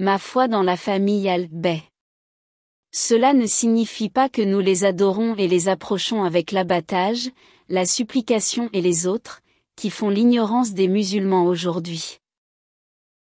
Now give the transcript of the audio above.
ma foi dans la famille Al-Bey. Cela ne signifie pas que nous les adorons et les approchons avec l'abattage, la supplication et les autres, qui font l'ignorance des musulmans aujourd'hui.